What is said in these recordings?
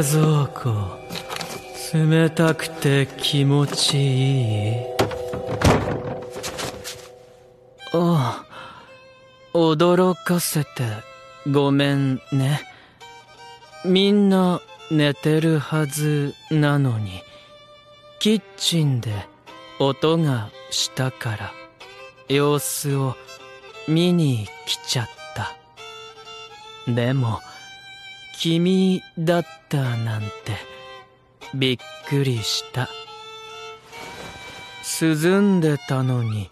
冷蔵庫。冷たくて気持ちいい。ああ驚かせてごめんね。みんな寝てるはずなのに。キッチンで音がしたから様子を見に来ちゃった。でも君だったなんてびっくりした。涼んでたのに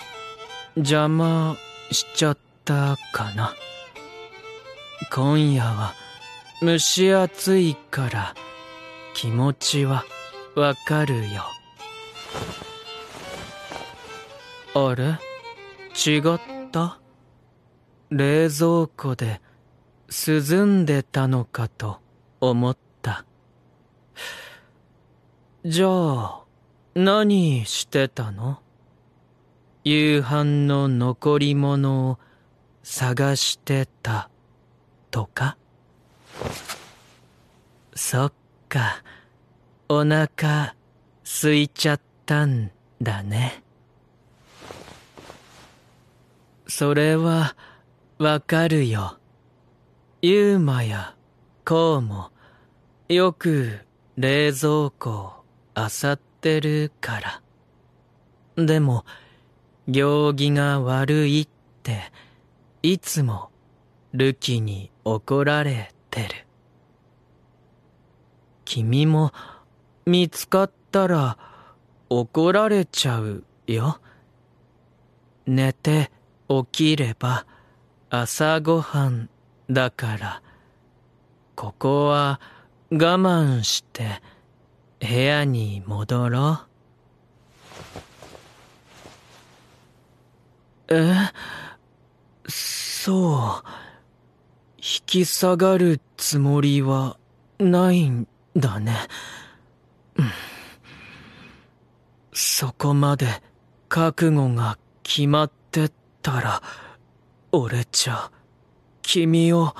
邪魔しちゃったかな。今夜は蒸し暑いから気持ちはわかるよ。あれ？違った？冷蔵庫で涼んでたのかと思った。じゃあ何してたの？夕飯の残り物を探してたとか？そっかお腹空いちゃったんだね。それはわかるよ。ユーマやコウもよく冷蔵庫を漁ってるから。でも、行儀が悪いって、いつもルキに怒られてる。君も見つかったら怒られちゃうよ。寝て起きれば朝ごはんだから、ここは我慢して部屋に戻ろう。え？そう。引き下がるつもりはないんだね。そこまで覚悟が決まってったら、俺じゃ君を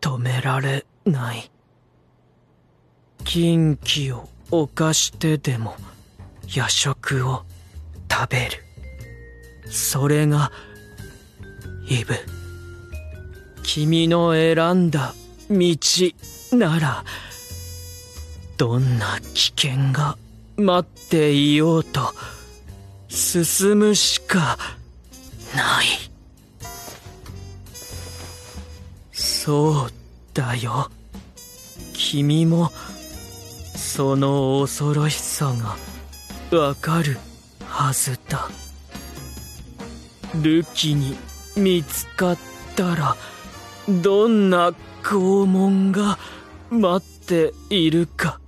止められない。禁忌を犯してでも夜食を食べる。それが、イブ。君の選んだ道なら、どんな危険が待っていようと、進むしかない。そうだよ。君も、その恐ろしさが、わかるはずだ。ルキに見つかったら、どんな拷問が待っているか、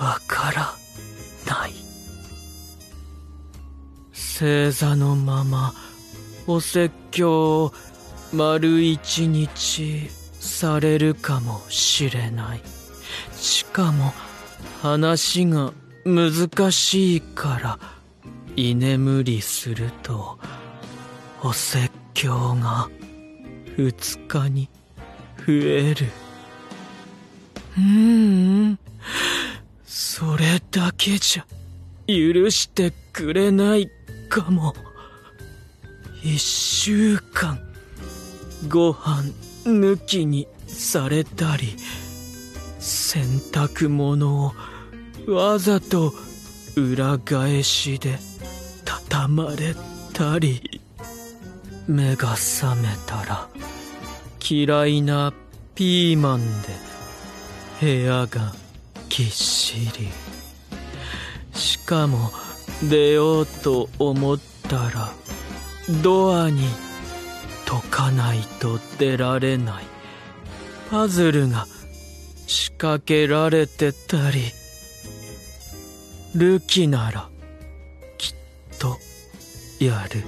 わからない。正座のまま、お説教を丸一日されるかもしれない。しかも話が難しいから居眠りするとお説教が二日に増える。うーん、それだけじゃ許してくれないかも。一週間ご飯抜きにされたり、洗濯物をわざと裏返しで畳まれたり、目が覚めたら嫌いなピーマンで部屋がぎっしり。しかも出ようと思ったらドアに解かないと出られない。パズルが仕掛けられてたり。ルキならきっとやる。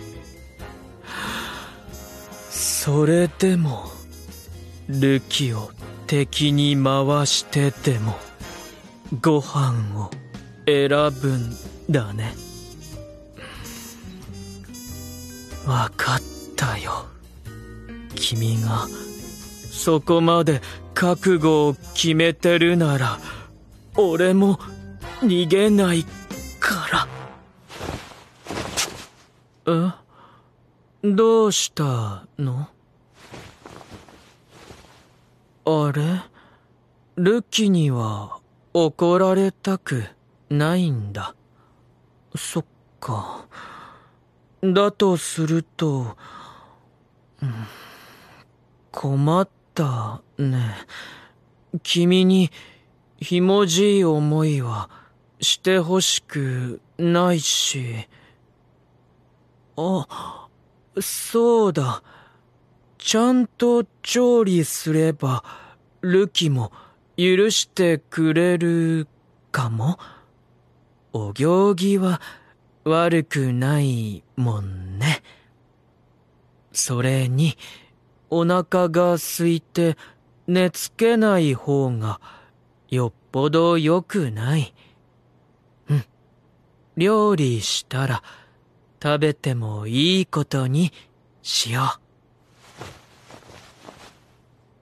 それでもルキを敵に回してでもご飯を選ぶんだね。わかったよ。君がそこまで覚悟を決めてるなら、俺も逃げないから。え？どうしたの？あれ？ルキには怒られたくないんだ。そっか。だとすると、うん、困ったね。君にひもじい思いはしてほしくないし。あ、そうだ。ちゃんと調理すれば、ルキも許してくれるかも。お行儀は悪くないもんね。それに、お腹が空いて寝つけない方がよっぽど良くない。うん。料理したら食べてもいいことにしよ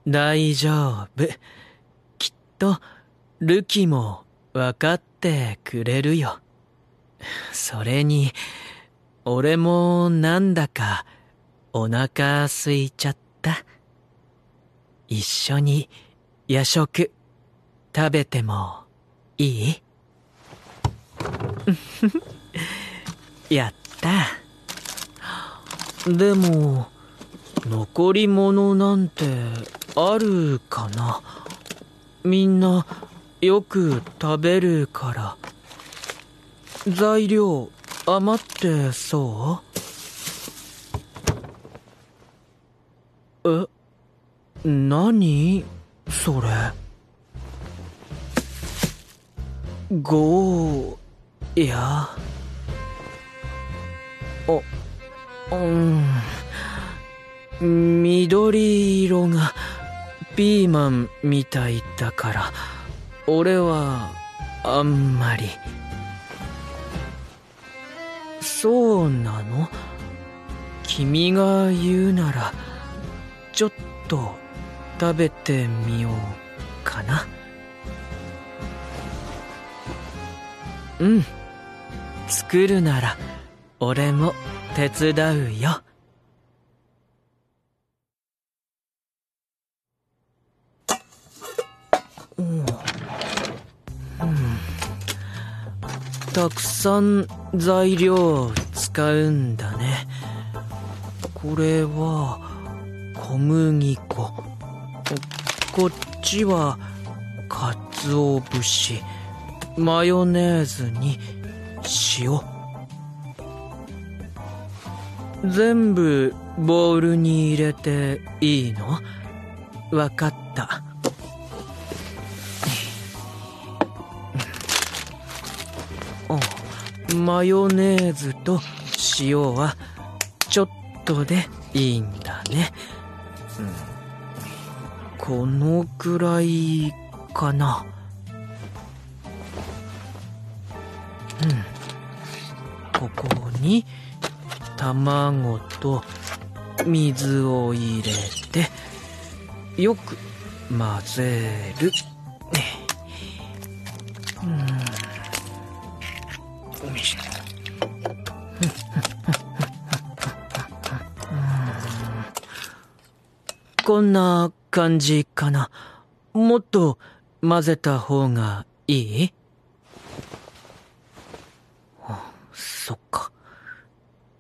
う。大丈夫。きっと、ルキもわかってくれるよ。それに、俺もなんだかお腹空いちゃった。一緒に夜食食べてもいい？やった。でも、残り物なんてあるかな？みんなよく食べるから。材料余ってそう？え、何？それ。ゴー、や。あ、うん。緑色がピーマンみたいだから、俺はあんまり。そうなの？君が言うなら、ちょっと食べてみようかな。うん。作るなら、俺も手伝うよ。うん、たくさん材料使うんだね。これは小麦粉。こっちは鰹節。マヨネーズに塩。全部ボウルに入れていいの？わかった。マヨネーズと塩はちょっとでいいんだね。うん、このくらいかな。うん。ここに卵と水を入れてよく混ぜる。うんこんな感じかな。もっと混ぜた方がいい？そっか。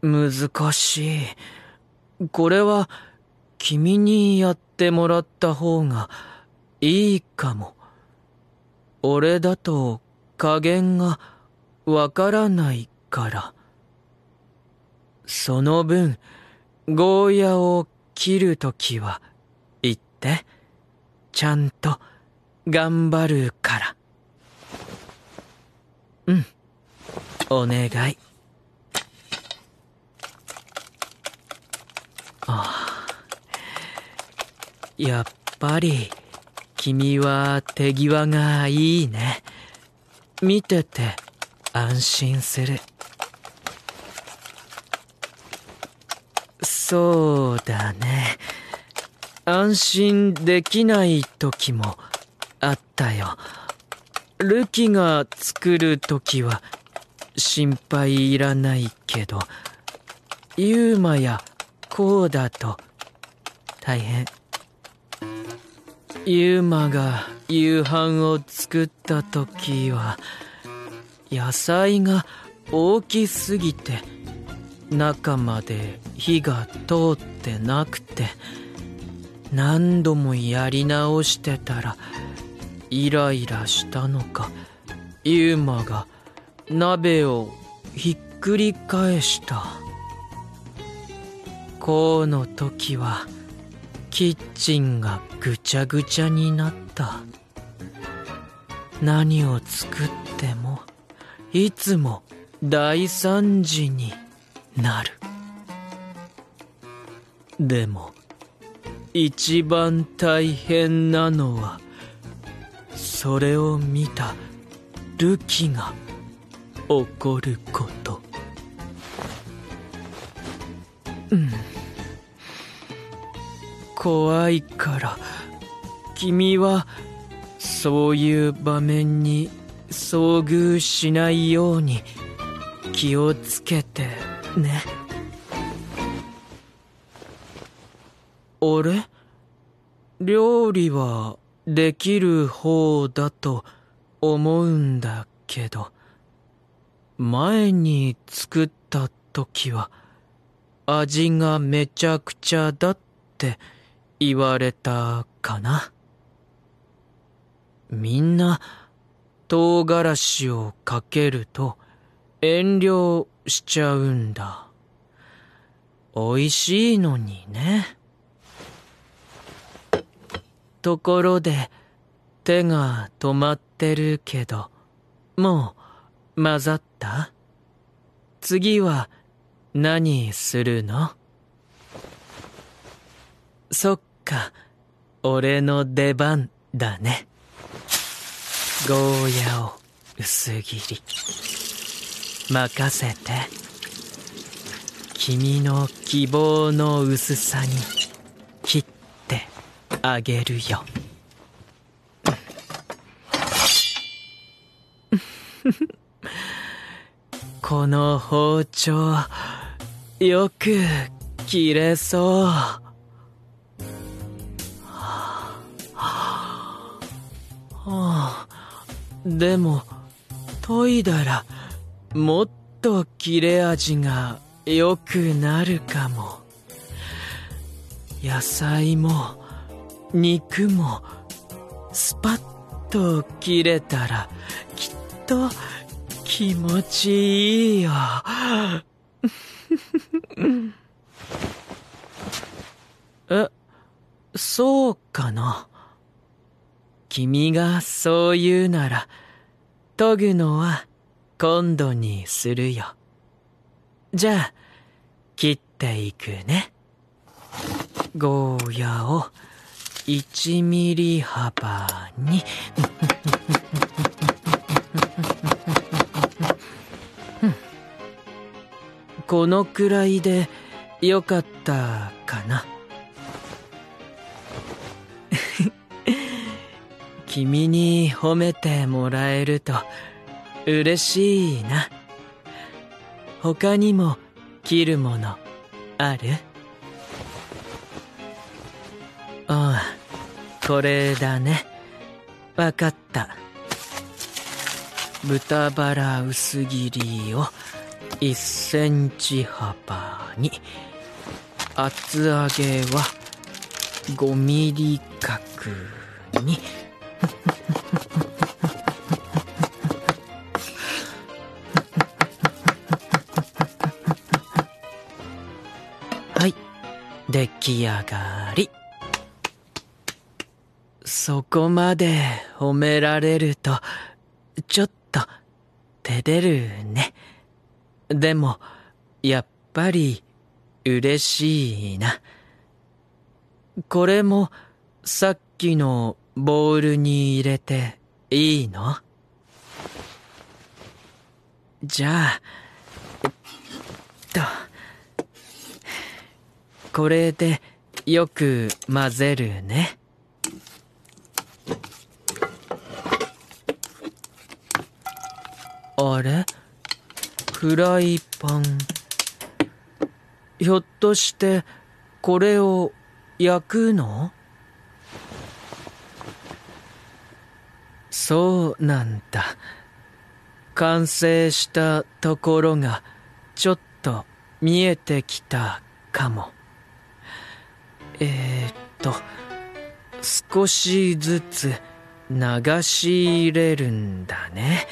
難しい。これは君にやってもらった方がいいかも。俺だと加減がわからないから。その分、ゴーヤを切るときはてちゃんと頑張るから。うん。お願い。ああ。やっぱり君は手際がいいね。見てて安心する。そうだね。安心できない時もあったよ。ルキが作る時は心配いらないけど、ユーマやこうだと大変。ユーマが夕飯を作った時は、野菜が大きすぎて、中まで火が通ってなくて、何度もやり直してたら、イライラしたのか、ユーマが鍋をひっくり返した。こうの時は、キッチンがぐちゃぐちゃになった。何を作っても、いつも大惨事になる。でも、一番大変なのは、それを見たルキが怒ること。うん。怖いから君はそういう場面に遭遇しないように気をつけてね俺？料理はできる方だと思うんだけど前に作った時は味がめちゃくちゃだって言われたかな。みんな、唐辛子をかけると遠慮しちゃうんだ。美味しいのにね。ところで、手が止まってるけど、もう混ざった？次は何するの？そっか、俺の出番だね。ゴーヤを薄切り。任せて。君の希望の薄さに切ってあげるよ。この包丁、よく切れそう。でも、研いだら、もっと切れ味が良くなるかも。野菜も、肉も、スパッと切れたら、きっと気持ちいいよ。え、そうかな。君がそう言うなら、研ぐのは今度にするよ。じゃあ、切っていくね。ゴーヤを1ミリ幅に。このくらいでよかったかな。君に褒めてもらえると嬉しいな。他にも切るものある？ああ、これだね。わかった。豚バラ薄切りを1センチ幅に。厚揚げは5ミリ角に。はい。出来上がり。そこまで褒められると、ちょっと、照れるね。でも、やっぱり、嬉しいな。これも、さっきのボウルに入れていいの？じゃあ、えっと、これでよく混ぜるね。あれ？フライパン。ひょっとしてこれを焼くの？そうなんだ。完成したところがちょっと見えてきたかも。えー、っと、少しずつ流し入れるんだね。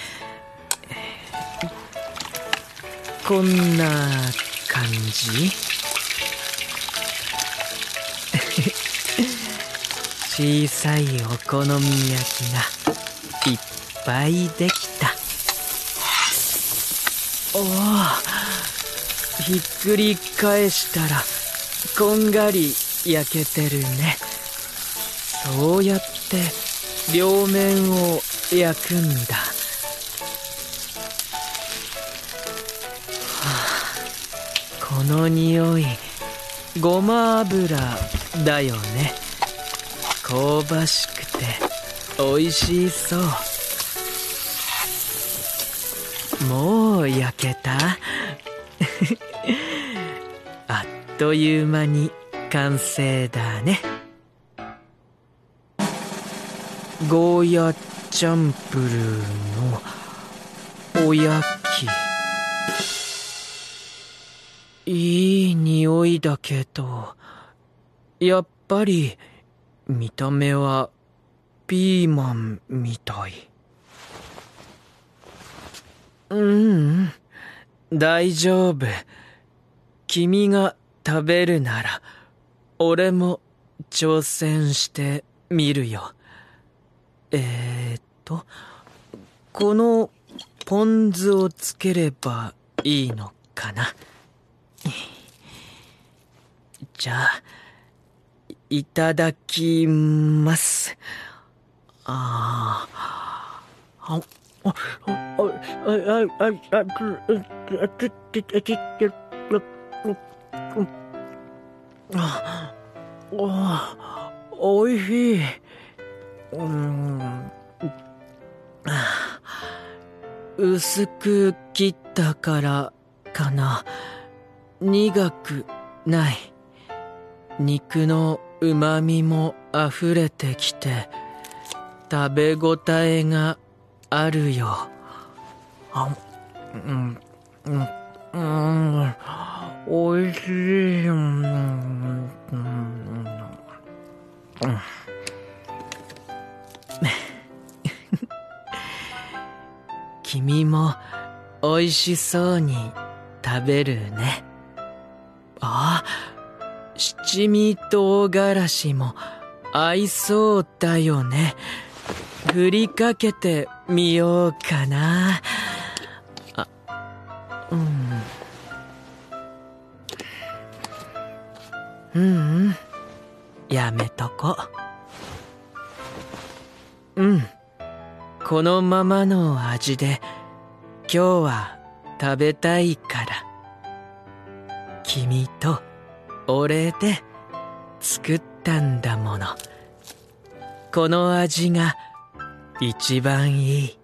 こんな感じ？小さいお好み焼きがいっぱいできた。おおひっくり返したらこんがり焼けてるね。そうやって両面を焼くんだ、の匂い。ごま油だよね。香ばしくて美味しそう。もう焼けた？あっという間に完成だね。ゴーヤチャンプルーのおやき。いい匂いだけどやっぱり見た目はピーマンみたい。ううん、大丈夫。君が食べるなら、俺も挑戦してみるよ。えー、っと、このポン酢をつければいいのかな？じゃあ、いただきます。ああ。あ、あ、あ、あ、あ、あ、あ、あ、ああおいしい。うん。薄く切ったからかな。苦くない。肉の旨味も溢れてきて食べ応えがあるよ。あうんうんうんおいしいうん。うん。うん。君も美味しそうに食べるねああ七味唐辛子も合いそうだよね。振りかけてみようかな。あ、うん。うん、うんやめとこ。うん。このままの味で今日は食べたいから。君とお礼で作ったんだもの。この味が一番いい。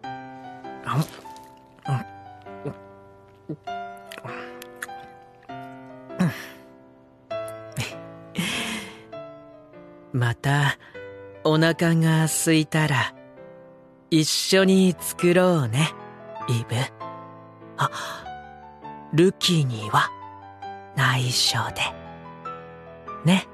またお腹が空いたら一緒に作ろうねイブ。あルキには内緒で。ね。